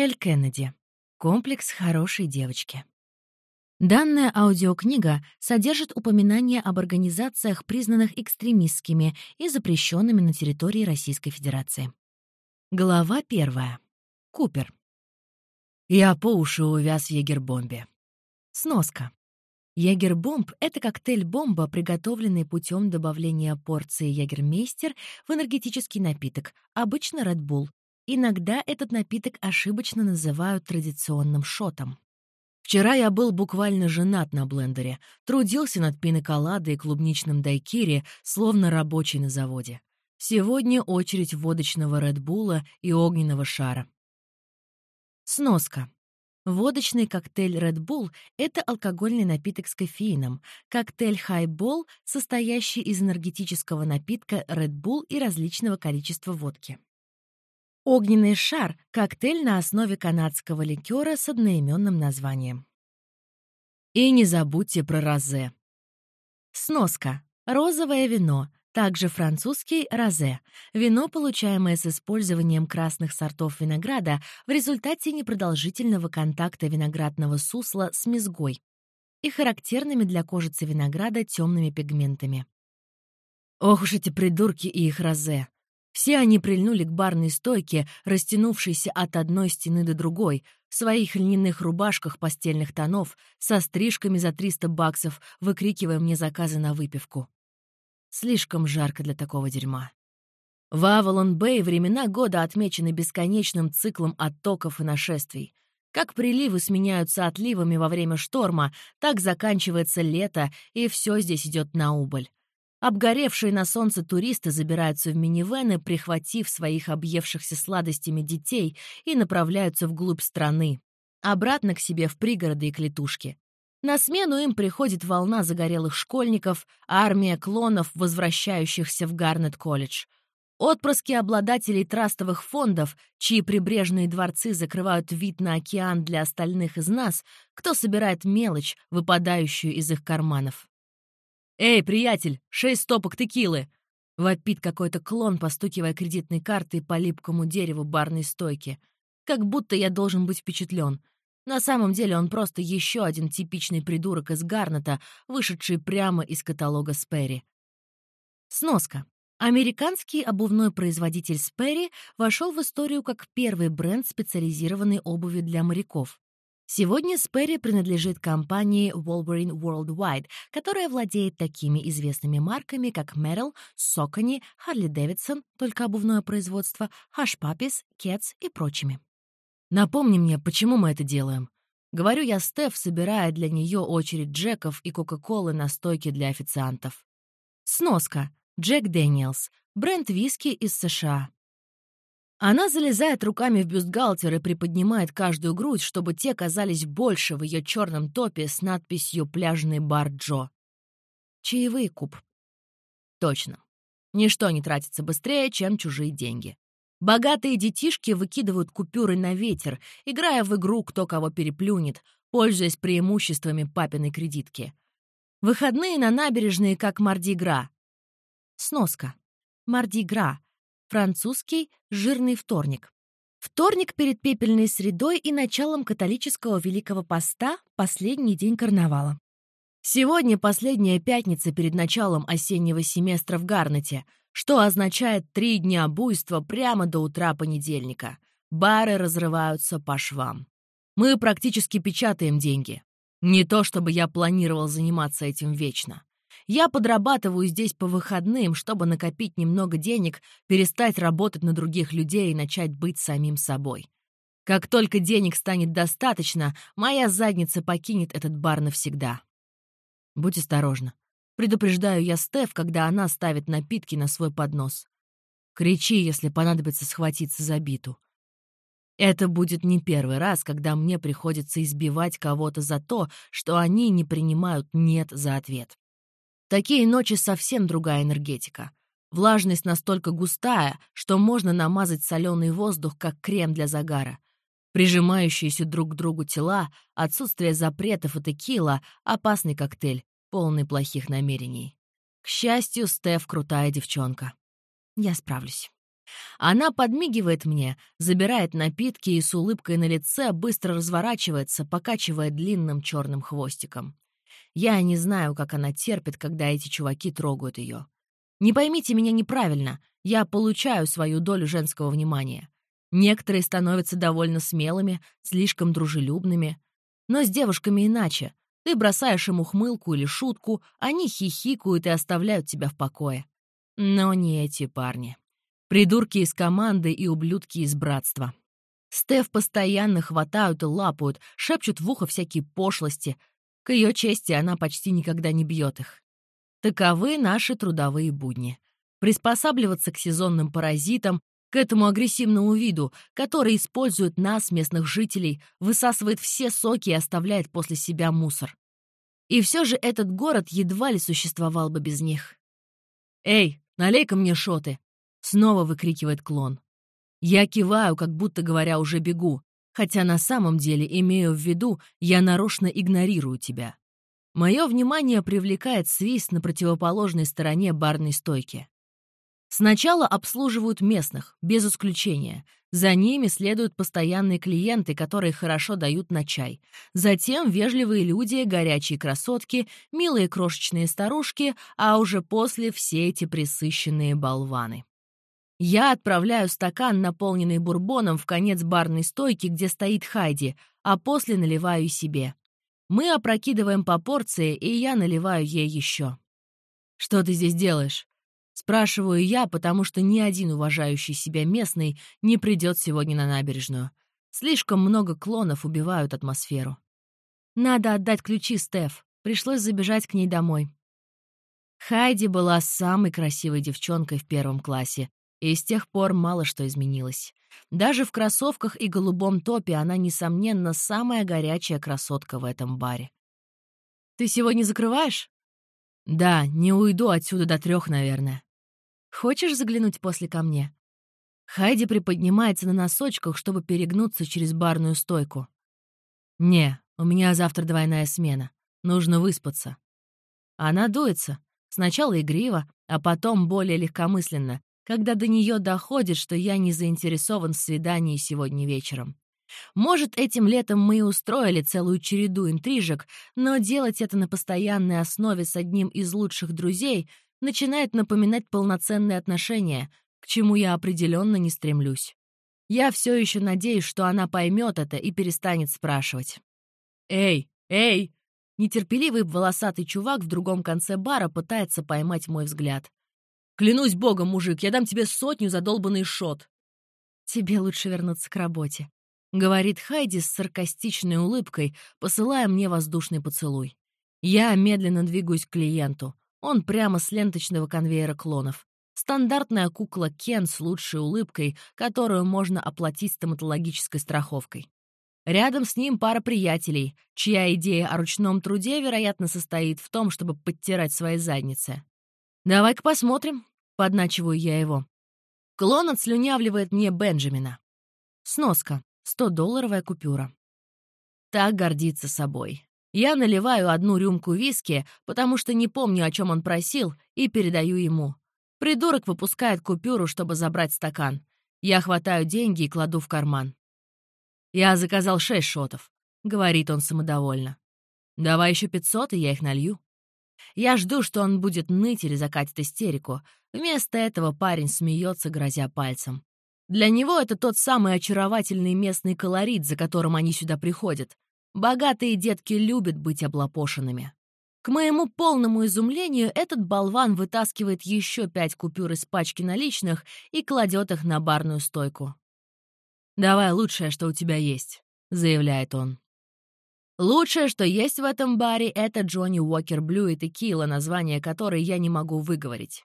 Эль Кеннеди. Комплекс хорошей девочки. Данная аудиокнига содержит упоминания об организациях, признанных экстремистскими и запрещенными на территории Российской Федерации. Глава первая. Купер. Я по уши увяз в егербомбе. Сноска. Ягербомб — это коктейль-бомба, приготовленный путем добавления порции ягермейстер в энергетический напиток, обычно Red Bull. Иногда этот напиток ошибочно называют традиционным шотом. Вчера я был буквально женат на блендере, трудился над пиноколадой и клубничным дайкири, словно рабочий на заводе. Сегодня очередь водочного Редбула и огненного шара. Сноска. Водочный коктейль Red Bull — это алкогольный напиток с кофеином. Коктейль Highball, состоящий из энергетического напитка Red Bull и различного количества водки. Огненный шар — коктейль на основе канадского ликера с одноименным названием. И не забудьте про розе. Сноска. Розовое вино также французский розе – вино, получаемое с использованием красных сортов винограда в результате непродолжительного контакта виноградного сусла с мезгой и характерными для кожицы винограда темными пигментами. Ох уж эти придурки и их розе! Все они прильнули к барной стойке, растянувшейся от одной стены до другой, в своих льняных рубашках постельных тонов, со стрижками за 300 баксов, выкрикивая мне заказы на выпивку. Слишком жарко для такого дерьма. В Авалон-Бэй времена года отмечены бесконечным циклом оттоков и нашествий. Как приливы сменяются отливами во время шторма, так заканчивается лето, и все здесь идет на убыль. Обгоревшие на солнце туристы забираются в минивены, прихватив своих объевшихся сладостями детей, и направляются вглубь страны, обратно к себе в пригороды и клетушки. На смену им приходит волна загорелых школьников, армия клонов, возвращающихся в Гарнет-колледж. Отпрыски обладателей трастовых фондов, чьи прибрежные дворцы закрывают вид на океан для остальных из нас, кто собирает мелочь, выпадающую из их карманов. «Эй, приятель, шесть стопок текилы!» — вопит какой-то клон, постукивая кредитной картой по липкому дереву барной стойки. Как будто я должен быть впечатлен — на самом деле он просто еще один типичный придурок из Гарнета, вышедший прямо из каталога Сперри. Сноска. Американский обувной производитель Сперри вошел в историю как первый бренд специализированной обуви для моряков. Сегодня Сперри принадлежит компании Wolverine Worldwide, которая владеет такими известными марками, как Merrell, Saucony, Harley Davidson, только обувное производство, Hush Puppies, Cats и прочими. Напомни мне, почему мы это делаем. Говорю я Стеф, собирая для нее очередь Джеков и Кока-Колы на стойке для официантов. Сноска. Джек Дэниелс. Бренд виски из США. Она залезает руками в бюстгальтер и приподнимает каждую грудь, чтобы те казались больше в ее черном топе с надписью «Пляжный бар Джо». Чаевые куб. Точно. Ничто не тратится быстрее, чем чужие деньги. Богатые детишки выкидывают купюры на ветер, играя в игру «Кто кого переплюнет», пользуясь преимуществами папиной кредитки. Выходные на набережные, как Мардигра. Сноска. Мардигра. Французский «жирный вторник». Вторник перед пепельной средой и началом католического Великого Поста — последний день карнавала. Сегодня последняя пятница перед началом осеннего семестра в Гарнете — что означает три дня буйства прямо до утра понедельника. Бары разрываются по швам. Мы практически печатаем деньги. Не то чтобы я планировал заниматься этим вечно. Я подрабатываю здесь по выходным, чтобы накопить немного денег, перестать работать на других людей и начать быть самим собой. Как только денег станет достаточно, моя задница покинет этот бар навсегда. Будь осторожна. Предупреждаю я Стеф, когда она ставит напитки на свой поднос. Кричи, если понадобится схватиться за биту. Это будет не первый раз, когда мне приходится избивать кого-то за то, что они не принимают «нет» за ответ. Такие ночи совсем другая энергетика. Влажность настолько густая, что можно намазать соленый воздух, как крем для загара. Прижимающиеся друг к другу тела, отсутствие запретов и текила — опасный коктейль, полный плохих намерений. К счастью, Стеф крутая девчонка. Я справлюсь. Она подмигивает мне, забирает напитки и с улыбкой на лице быстро разворачивается, покачивая длинным черным хвостиком. Я не знаю, как она терпит, когда эти чуваки трогают ее. Не поймите меня неправильно, я получаю свою долю женского внимания. Некоторые становятся довольно смелыми, слишком дружелюбными. Но с девушками иначе. Ты бросаешь им ухмылку или шутку, они хихикают и оставляют тебя в покое. Но не эти парни. Придурки из команды и ублюдки из братства. Стеф постоянно хватают и лапают, шепчут в ухо всякие пошлости. К ее чести она почти никогда не бьет их. Таковы наши трудовые будни. Приспосабливаться к сезонным паразитам, к этому агрессивному виду, который использует нас, местных жителей, высасывает все соки и оставляет после себя мусор. И все же этот город едва ли существовал бы без них. «Эй, налей-ка мне шоты!» — снова выкрикивает клон. Я киваю, как будто говоря, уже бегу, хотя на самом деле имею в виду, я нарочно игнорирую тебя. Мое внимание привлекает свист на противоположной стороне барной стойки. Сначала обслуживают местных, без исключения. За ними следуют постоянные клиенты, которые хорошо дают на чай. Затем вежливые люди, горячие красотки, милые крошечные старушки, а уже после все эти присыщенные болваны. Я отправляю стакан, наполненный бурбоном, в конец барной стойки, где стоит Хайди, а после наливаю себе. Мы опрокидываем по порции, и я наливаю ей еще. «Что ты здесь делаешь?» Спрашиваю я, потому что ни один уважающий себя местный не придет сегодня на набережную. Слишком много клонов убивают атмосферу. Надо отдать ключи Стеф. Пришлось забежать к ней домой. Хайди была самой красивой девчонкой в первом классе, и с тех пор мало что изменилось. Даже в кроссовках и голубом топе она, несомненно, самая горячая красотка в этом баре. «Ты сегодня закрываешь?» «Да, не уйду отсюда до трех, наверное». Хочешь заглянуть после ко мне?» Хайди приподнимается на носочках, чтобы перегнуться через барную стойку. «Не, у меня завтра двойная смена. Нужно выспаться». Она дуется. Сначала игриво, а потом более легкомысленно, когда до нее доходит, что я не заинтересован в свидании сегодня вечером. Может, этим летом мы и устроили целую череду интрижек, но делать это на постоянной основе с одним из лучших друзей начинает напоминать полноценные отношения, к чему я определенно не стремлюсь. Я все еще надеюсь, что она поймет это и перестанет спрашивать. «Эй, эй!» Нетерпеливый волосатый чувак в другом конце бара пытается поймать мой взгляд. «Клянусь богом, мужик, я дам тебе сотню за долбанный шот!» «Тебе лучше вернуться к работе», — говорит Хайди с саркастичной улыбкой, посылая мне воздушный поцелуй. Я медленно двигаюсь к клиенту. Он прямо с ленточного конвейера клонов. Стандартная кукла Кен с лучшей улыбкой, которую можно оплатить стоматологической страховкой. Рядом с ним пара приятелей, чья идея о ручном труде, вероятно, состоит в том, чтобы подтирать свои задницы. «Давай-ка посмотрим», — подначиваю я его. Клон отслюнявливает мне Бенджамина. Сноска. 100-долларовая купюра. Так гордится собой. Я наливаю одну рюмку виски, потому что не помню, о чем он просил, и передаю ему. Придурок выпускает купюру, чтобы забрать стакан. Я хватаю деньги и кладу в карман. «Я заказал шесть шотов», — говорит он самодовольно. «Давай еще пятьсот, и я их налью». Я жду, что он будет ныть или закатит истерику. Вместо этого парень смеется, грозя пальцем. Для него это тот самый очаровательный местный колорит, за которым они сюда приходят. Богатые детки любят быть облапошенными. К моему полному изумлению, этот болван вытаскивает еще пять купюр из пачки наличных и кладет их на барную стойку. «Давай лучшее, что у тебя есть», — заявляет он. Лучшее, что есть в этом баре, это Джонни Уокер Блю и текила, название которой я не могу выговорить.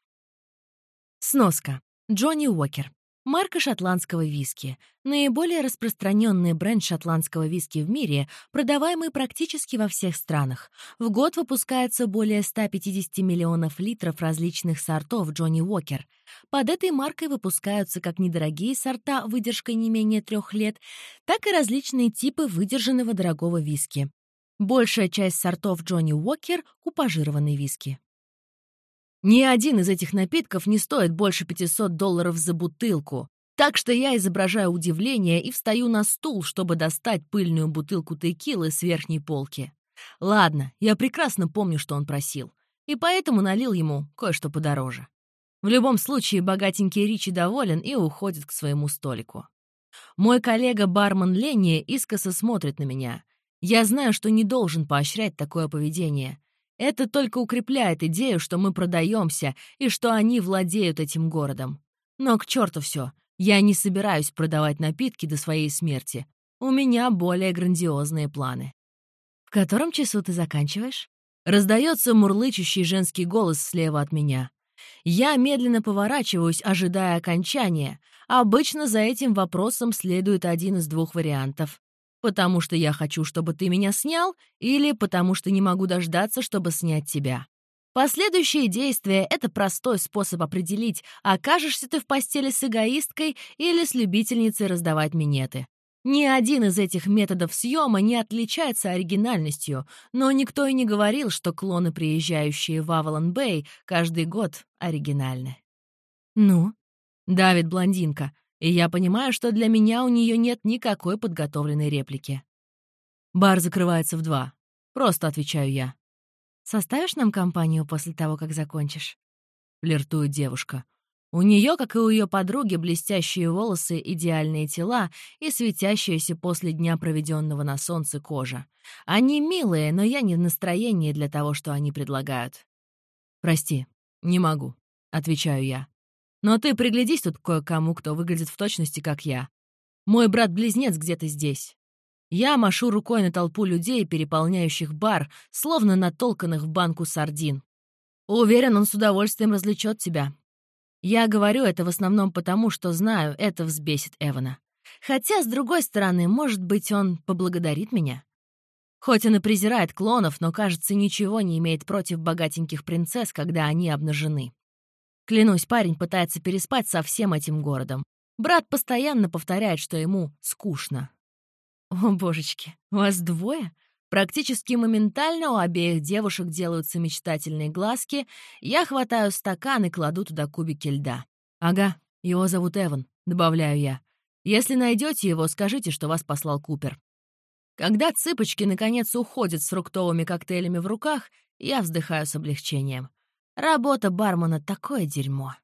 Сноска. Джонни Уокер. Марка шотландского виски. Наиболее распространенный бренд шотландского виски в мире, продаваемый практически во всех странах. В год выпускается более 150 миллионов литров различных сортов Джонни Уокер. Под этой маркой выпускаются как недорогие сорта выдержкой не менее трех лет, так и различные типы выдержанного дорогого виски. Большая часть сортов Джонни Уокер — купажированный виски. Ни один из этих напитков не стоит больше 500 долларов за бутылку, так что я изображаю удивление и встаю на стул, чтобы достать пыльную бутылку текилы с верхней полки. Ладно, я прекрасно помню, что он просил, и поэтому налил ему кое-что подороже. В любом случае, богатенький Ричи доволен и уходит к своему столику. Мой коллега-бармен Ленни искоса смотрит на меня. Я знаю, что не должен поощрять такое поведение. Это только укрепляет идею, что мы продаемся и что они владеют этим городом. Но к черту все. Я не собираюсь продавать напитки до своей смерти. У меня более грандиозные планы. «В котором часу ты заканчиваешь?» Раздается мурлычущий женский голос слева от меня. Я медленно поворачиваюсь, ожидая окончания. Обычно за этим вопросом следует один из двух вариантов. Потому что я хочу, чтобы ты меня снял, или потому что не могу дождаться, чтобы снять тебя. Последующие действия — это простой способ определить, окажешься ты в постели с эгоисткой или с любительницей раздавать минеты. Ни один из этих методов съема не отличается оригинальностью, но никто и не говорил, что клоны, приезжающие в Авалон-Бэй, каждый год оригинальны. «Ну?» — давит блондинка, и я понимаю, что для меня у нее нет никакой подготовленной реплики. Бар закрывается в два. Просто отвечаю я. «Составишь нам компанию после того, как закончишь?» — флиртует девушка. У нее, как и у ее подруги, блестящие волосы, идеальные тела и светящаяся после дня, проведенного на солнце, кожа. Они милые, но я не в настроении для того, что они предлагают. «Прости, не могу», — отвечаю я. «Но ты приглядись тут кое-кому, кто выглядит в точности, как я. Мой брат-близнец где-то здесь». Я машу рукой на толпу людей, переполняющих бар, словно натолканных в банку сардин. Уверен, он с удовольствием развлечет тебя, я говорю это в основном потому, что знаю, это взбесит Эвана. Хотя, с другой стороны, может быть, он поблагодарит меня. Хоть он и презирает клонов, но, кажется, ничего не имеет против богатеньких принцесс, когда они обнажены. Клянусь, парень пытается переспать со всем этим городом. Брат постоянно повторяет, что ему скучно. «О, божечки, вас двое?» Практически моментально у обеих девушек делаются мечтательные глазки. Я хватаю стакан и кладу туда кубики льда. «Ага, его зовут Эван», — добавляю я. «Если найдете его, скажите, что вас послал Купер». Когда цыпочки наконец уходят с фруктовыми коктейлями в руках, я вздыхаю с облегчением. Работа бармена — такое дерьмо.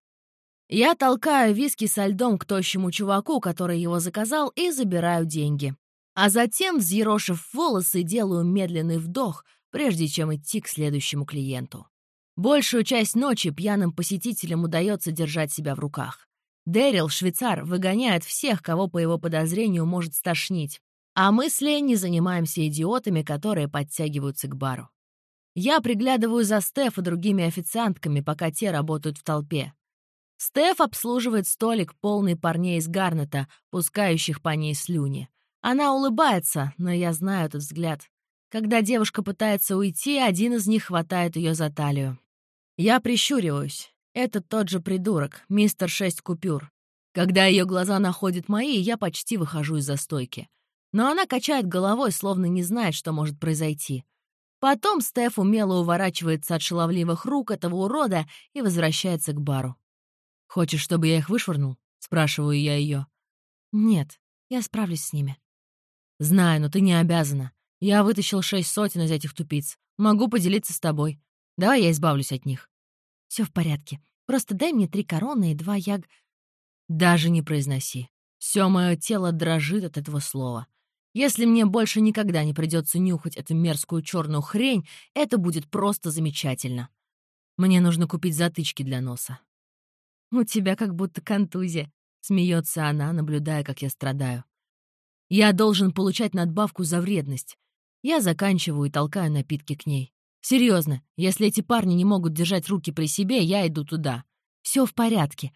Я толкаю виски со льдом к тощему чуваку, который его заказал, и забираю деньги. А затем, взъерошив волосы, делаю медленный вдох, прежде чем идти к следующему клиенту. Большую часть ночи пьяным посетителям удается держать себя в руках. Дэрил, швейцар, выгоняет всех, кого по его подозрению может стошнить. А мы с Ленни занимаемся идиотами, которые подтягиваются к бару. Я приглядываю за Стеф и другими официантками, пока те работают в толпе. Стеф обслуживает столик, полный парней из Гарнета, пускающих по ней слюни. Она улыбается, но я знаю этот взгляд. Когда девушка пытается уйти, один из них хватает ее за талию. Я прищуриваюсь. Это тот же придурок, мистер Шесть Купюр. Когда ее глаза находят мои, я почти выхожу из застойки. Но она качает головой, словно не знает, что может произойти. Потом Стеф умело уворачивается от шаловливых рук этого урода и возвращается к бару. «Хочешь, чтобы я их вышвырнул?» — спрашиваю я ее. «Нет, я справлюсь с ними». «Знаю, но ты не обязана. Я вытащил шесть сотен из этих тупиц. Могу поделиться с тобой. Давай я избавлюсь от них». Все в порядке. Просто дай мне три короны и два яг...» «Даже не произноси. Все мое тело дрожит от этого слова. Если мне больше никогда не придется нюхать эту мерзкую черную хрень, это будет просто замечательно. Мне нужно купить затычки для носа». «У тебя как будто контузия», — смеется она, наблюдая, как я страдаю. Я должен получать надбавку за вредность. Я заканчиваю и толкаю напитки к ней. Серьезно, если эти парни не могут держать руки при себе, я иду туда. Все в порядке.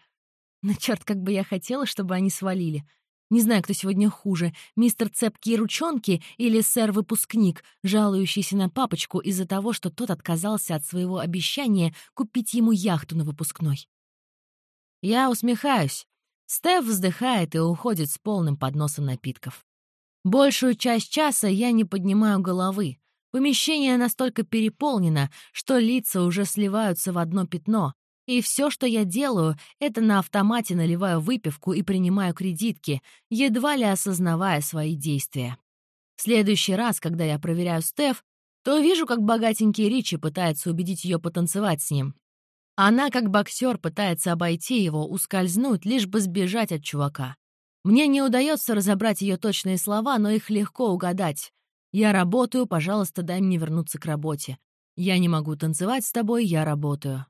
Но черт, как бы я хотела, чтобы они свалили. Не знаю, кто сегодня хуже, мистер Цепкие ручонки или сэр-выпускник, жалующийся на папочку из-за того, что тот отказался от своего обещания купить ему яхту на выпускной. Я усмехаюсь, Стеф вздыхает и уходит с полным подносом напитков. Большую часть часа я не поднимаю головы, Помещение настолько переполнено, что лица уже сливаются в одно пятно, и все, что я делаю, это на автомате наливаю выпивку и принимаю кредитки, едва ли осознавая свои действия. В следующий раз, когда я проверяю Стеф, то вижу, как богатенький Ричи пытается убедить ее потанцевать с ним. Она, как боксер, пытается обойти его, ускользнуть, лишь бы сбежать от чувака. Мне не удается разобрать ее точные слова, но их легко угадать. «Я работаю, пожалуйста, дай мне вернуться к работе. Я не могу танцевать с тобой, я работаю».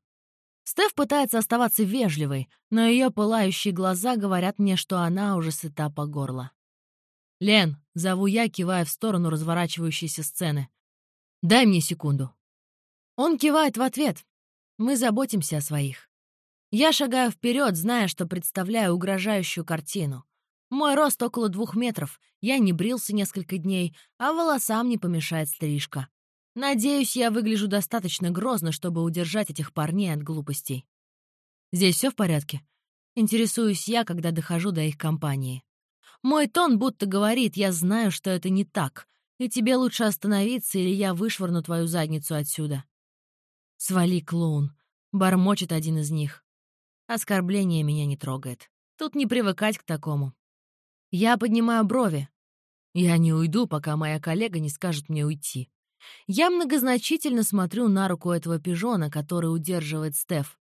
Стеф пытается оставаться вежливой, но ее пылающие глаза говорят мне, что она уже сыта по горло. «Лен», — зову я, кивая в сторону разворачивающейся сцены. «Дай мне секунду». Он кивает в ответ. Мы заботимся о своих. Я шагаю вперед, зная, что представляю угрожающую картину. Мой рост около двух метров, я не брился несколько дней, а волосам не помешает стрижка. Надеюсь, я выгляжу достаточно грозно, чтобы удержать этих парней от глупостей. Здесь все в порядке? Интересуюсь я, когда дохожу до их компании. Мой тон будто говорит, я знаю, что это не так, и тебе лучше остановиться, или я вышвырну твою задницу отсюда. «Свали, клоун!» — бормочет один из них. Оскорбление меня не трогает. Тут не привыкать к такому. Я поднимаю брови. Я не уйду, пока моя коллега не скажет мне уйти. Я многозначительно смотрю на руку этого пижона, который удерживает Стеф.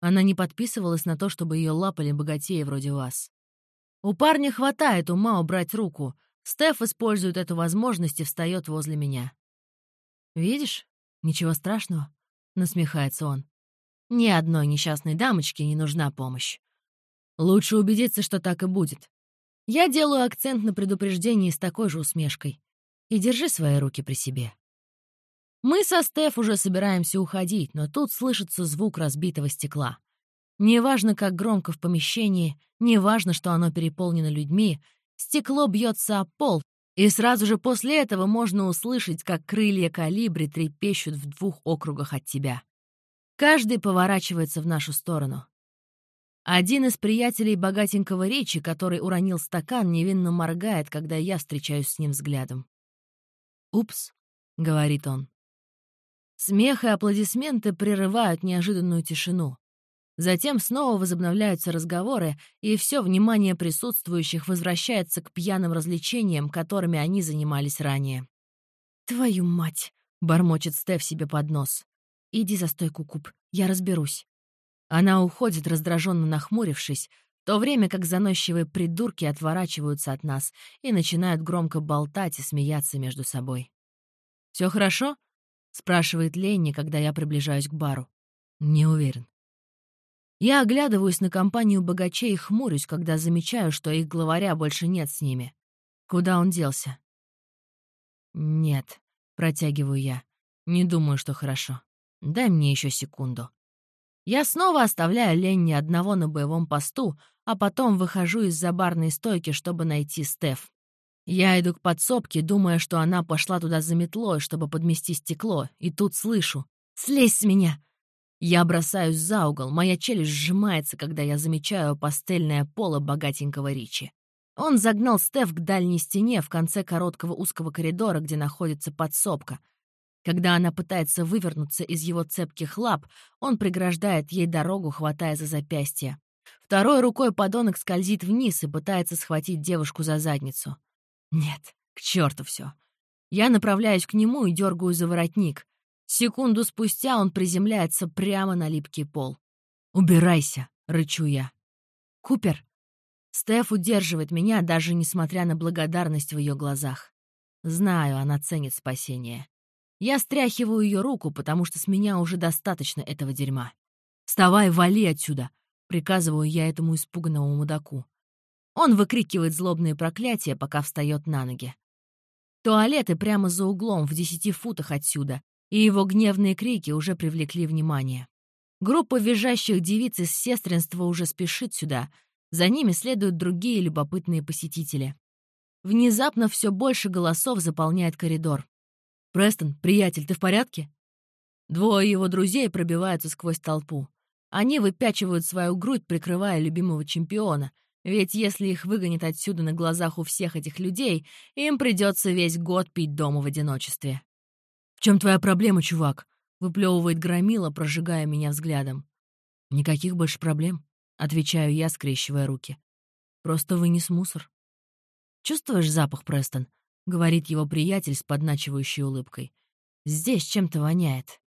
Она не подписывалась на то, чтобы ее лапали богатеи вроде вас. У парня хватает ума убрать руку. Стеф использует эту возможность и встает возле меня. «Видишь? Ничего страшного», — насмехается он. «Ни одной несчастной дамочке не нужна помощь. Лучше убедиться, что так и будет. Я делаю акцент на предупреждении с такой же усмешкой. И держи свои руки при себе. Мы со Стеф уже собираемся уходить, но тут слышится звук разбитого стекла. Неважно, как громко в помещении, неважно, что оно переполнено людьми, стекло бьется о пол, и сразу же после этого можно услышать, как крылья калибри трепещут в двух округах от тебя. Каждый поворачивается в нашу сторону. Один из приятелей богатенького речи, который уронил стакан, невинно моргает, когда я встречаюсь с ним взглядом. «Упс», — говорит он. Смех и аплодисменты прерывают неожиданную тишину. Затем снова возобновляются разговоры, и все внимание присутствующих возвращается к пьяным развлечениям, которыми они занимались ранее. «Твою мать!» — бормочет Стеф себе под нос. «Иди за стойку, Куб, я разберусь». Она уходит, раздраженно нахмурившись, в то время как заносчивые придурки отворачиваются от нас и начинают громко болтать и смеяться между собой. «Все хорошо?» — спрашивает Ленни, когда я приближаюсь к бару. «Не уверен». Я оглядываюсь на компанию богачей и хмурюсь, когда замечаю, что их главаря больше нет с ними. Куда он делся? «Нет», — протягиваю я. «Не думаю, что хорошо. Дай мне еще секунду». Я снова оставляю Ленни одного на боевом посту, а потом выхожу из-за барной стойки, чтобы найти Стеф. Я иду к подсобке, думая, что она пошла туда за метлой, чтобы подмести стекло, и тут слышу «Слезь с меня!» Я бросаюсь за угол, моя челюсть сжимается, когда я замечаю пастельное поло богатенького Ричи. Он загнал Стеф к дальней стене в конце короткого узкого коридора, где находится подсобка — когда она пытается вывернуться из его цепких лап, он преграждает ей дорогу, хватая за запястье. Второй рукой подонок скользит вниз и пытается схватить девушку за задницу. Нет, к черту все. Я направляюсь к нему и дергаю за воротник. Секунду спустя он приземляется прямо на липкий пол. «Убирайся!» — рычу я. «Купер!» Стеф удерживает меня, даже несмотря на благодарность в ее глазах. Знаю, она ценит спасение. Я стряхиваю ее руку, потому что с меня уже достаточно этого дерьма. «Вставай, вали отсюда!» — приказываю я этому испуганному мудаку. Он выкрикивает злобные проклятия, пока встает на ноги. Туалеты прямо за углом, в десяти футах отсюда, и его гневные крики уже привлекли внимание. Группа визжащих девиц из сестринства уже спешит сюда, за ними следуют другие любопытные посетители. Внезапно все больше голосов заполняет коридор. «Престон, приятель, ты в порядке?» Двое его друзей пробиваются сквозь толпу. Они выпячивают свою грудь, прикрывая любимого чемпиона, ведь если их выгонят отсюда на глазах у всех этих людей, им придется весь год пить дома в одиночестве. «В чем твоя проблема, чувак?» — выплевывает громила, прожигая меня взглядом. «Никаких больше проблем», — отвечаю я, скрещивая руки. «Просто вынес мусор». «Чувствуешь запах, Престон?» — говорит его приятель с подначивающей улыбкой. «Здесь чем-то воняет».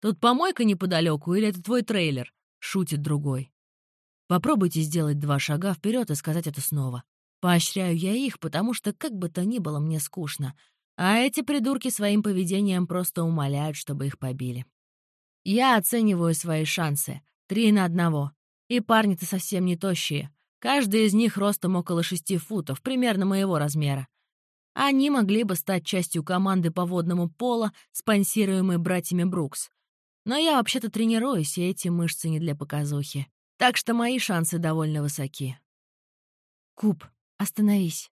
«Тут помойка неподалеку или это твой трейлер?» — шутит другой. Попробуйте сделать два шага вперед и сказать это снова. Поощряю я их, потому что как бы то ни было мне скучно, а эти придурки своим поведением просто умоляют, чтобы их побили. Я оцениваю свои шансы. Три на одного. И парни-то совсем не тощие. Каждый из них ростом около шести футов, примерно моего размера. Они могли бы стать частью команды по водному пола, спонсируемой братьями Брукс. Но я вообще-то тренируюсь, и эти мышцы не для показухи. Так что мои шансы довольно высоки. Куб, остановись.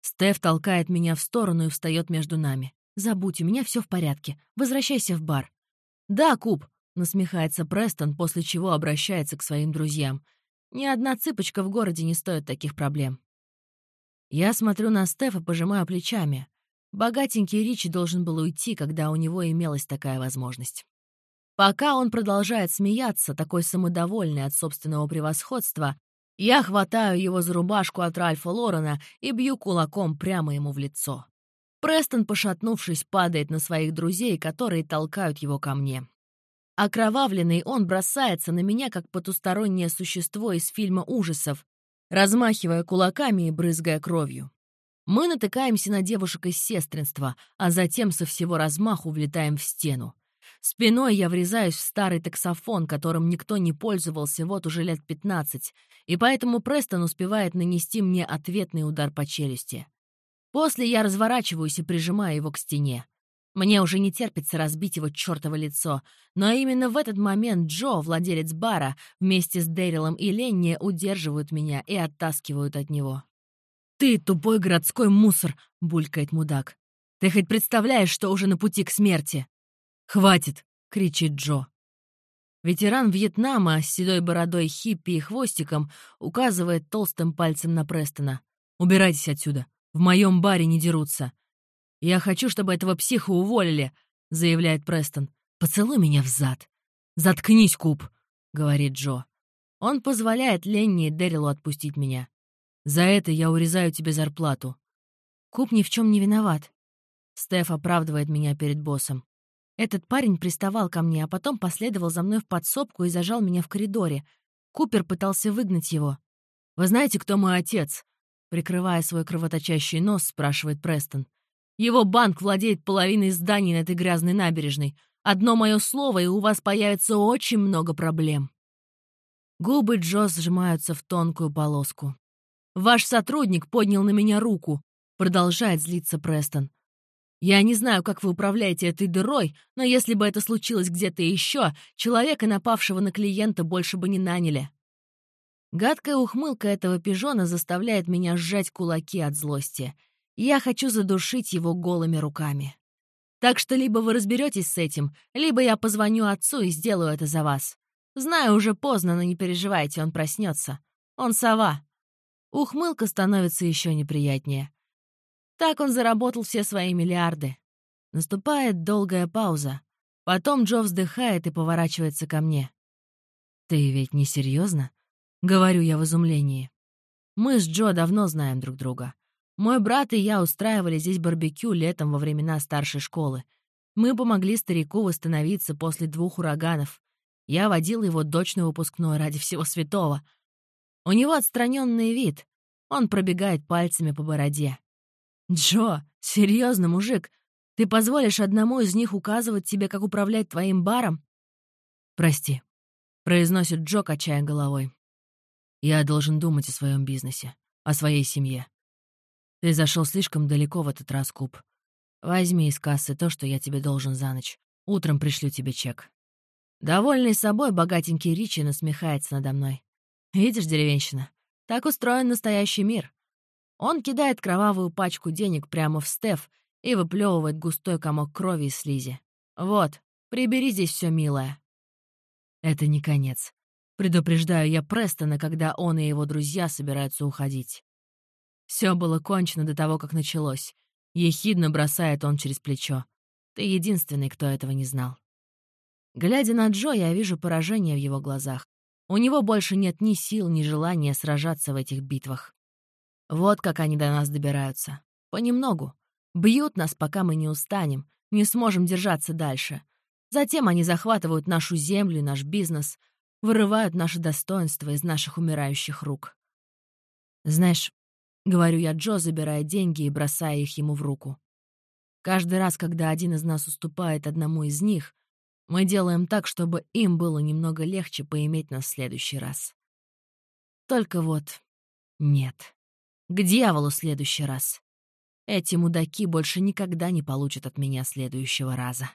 Стеф толкает меня в сторону и встает между нами. «Забудь, у меня все в порядке. Возвращайся в бар». «Да, Куб», — насмехается Престон, после чего обращается к своим друзьям. «Ни одна цыпочка в городе не стоит таких проблем». Я смотрю на Стефа, пожимаю плечами. Богатенький Ричи должен был уйти, когда у него имелась такая возможность. Пока он продолжает смеяться, такой самодовольный от собственного превосходства, я хватаю его за рубашку от Ральфа Лорена и бью кулаком прямо ему в лицо. Престон, пошатнувшись, падает на своих друзей, которые толкают его ко мне. Окровавленный он бросается на меня, как потустороннее существо из фильма ужасов, размахивая кулаками и брызгая кровью. Мы натыкаемся на девушек из сестринства, а затем со всего размаху влетаем в стену. Спиной я врезаюсь в старый таксофон, которым никто не пользовался вот уже лет 15, и поэтому Престон успевает нанести мне ответный удар по челюсти. После я разворачиваюсь и прижимаю его к стене. Мне уже не терпится разбить его чёртово лицо, но именно в этот момент Джо, владелец бара, вместе с Дэрилом и Ленни удерживают меня и оттаскивают от него. «Ты тупой городской мусор!» — булькает мудак. «Ты хоть представляешь, что уже на пути к смерти?» «Хватит!» — кричит Джо. Ветеран Вьетнама с седой бородой хиппи и хвостиком указывает толстым пальцем на Престона. «Убирайтесь отсюда. В моем баре не дерутся». «Я хочу, чтобы этого психа уволили», — заявляет Престон. «Поцелуй меня в зад». «Заткнись, Куб», — говорит Джо. Он позволяет Ленни и Дэрилу отпустить меня. «За это я урезаю тебе зарплату». Куб ни в чем не виноват. Стеф оправдывает меня перед боссом. Этот парень приставал ко мне, а потом последовал за мной в подсобку и зажал меня в коридоре. Купер пытался выгнать его. «Вы знаете, кто мой отец?» Прикрывая свой кровоточащий нос, спрашивает Престон. «Его банк владеет половиной зданий на этой грязной набережной. Одно мое слово, и у вас появится очень много проблем». Губы Джо сжимаются в тонкую полоску. «Ваш сотрудник поднял на меня руку», — продолжает злиться Престон. Я не знаю, как вы управляете этой дырой, но если бы это случилось где-то еще, человека, напавшего на клиента, больше бы не наняли. Гадкая ухмылка этого пижона заставляет меня сжать кулаки от злости. Я хочу задушить его голыми руками. Так что либо вы разберетесь с этим, либо я позвоню отцу и сделаю это за вас. Знаю, уже поздно, но не переживайте, он проснется. Он сова. Ухмылка становится еще неприятнее. Так он заработал все свои миллиарды. Наступает долгая пауза. Потом Джо вздыхает и поворачивается ко мне. «Ты ведь не серьезно? говорю я в изумлении. Мы с Джо давно знаем друг друга. Мой брат и я устраивали здесь барбекю летом во времена старшей школы. Мы помогли старику восстановиться после двух ураганов. Я водил его дочь на выпускной ради всего святого. У него отстраненный вид. Он пробегает пальцами по бороде. «Джо, серьезно, мужик, ты позволишь одному из них указывать тебе, как управлять твоим баром?» «Прости», — произносит Джо, качая головой. «Я должен думать о своем бизнесе, о своей семье. Ты зашел слишком далеко в этот раз, Куб. Возьми из кассы то, что я тебе должен за ночь. Утром пришлю тебе чек». Довольный собой, богатенький Ричи насмехается надо мной. «Видишь, деревенщина, так устроен настоящий мир. Он кидает кровавую пачку денег прямо в Стеф и выплевывает густой комок крови и слизи. «Вот, прибери здесь все, милое». Это не конец. Предупреждаю я Престона, когда он и его друзья собираются уходить. Все было кончено до того, как началось. Ехидно бросает он через плечо. Ты единственный, кто этого не знал. Глядя на Джо, я вижу поражение в его глазах. У него больше нет ни сил, ни желания сражаться в этих битвах. Вот как они до нас добираются. Понемногу. Бьют нас, пока мы не устанем, не сможем держаться дальше. Затем они захватывают нашу землю наш бизнес, вырывают наше достоинство из наших умирающих рук. Знаешь, — говорю я Джо, забирая деньги и бросая их ему в руку. Каждый раз, когда один из нас уступает одному из них, мы делаем так, чтобы им было немного легче поиметь нас в следующий раз. Только вот нет. К дьяволу следующий раз. Эти мудаки больше никогда не получат от меня следующего раза.